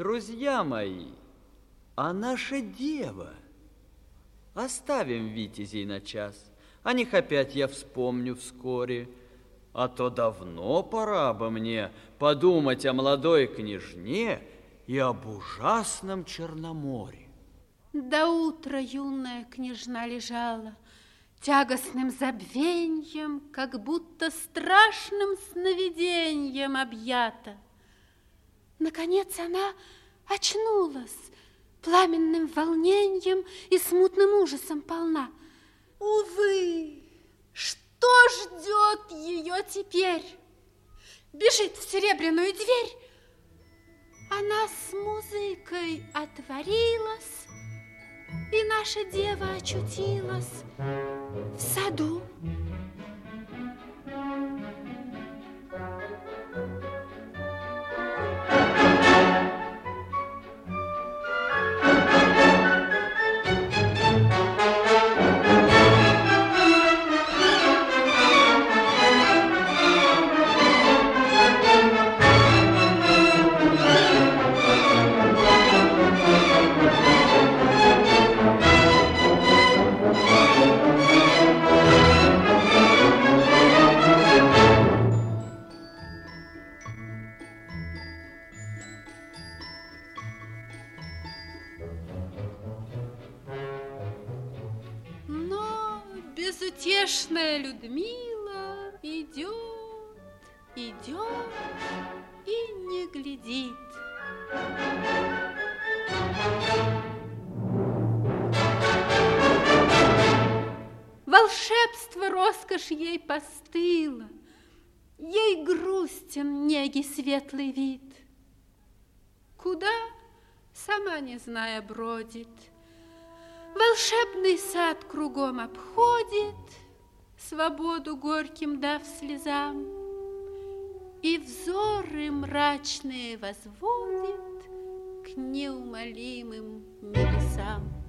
Друзья мои, а наша дева? Оставим витязей на час, о них опять я вспомню вскоре, а то давно пора бы мне подумать о молодой княжне и об ужасном Черноморе. До утра юная княжна лежала, тягостным забвеньем, как будто страшным сновидением объята. Наконец она очнулась, пламенным волнением и смутным ужасом полна. Увы, что ждет ее теперь? Бежит в серебряную дверь. Она с музыкой отворилась, и наша дева очутилась в саду. Безутешная Людмила идет, идет и не глядит. Волшебство, роскошь ей постыла, Ей грустен неги светлый вид. Куда, сама не зная, бродит — Волшебный сад кругом обходит, Свободу горьким дав слезам, И взоры мрачные возводит К неумолимым небесам.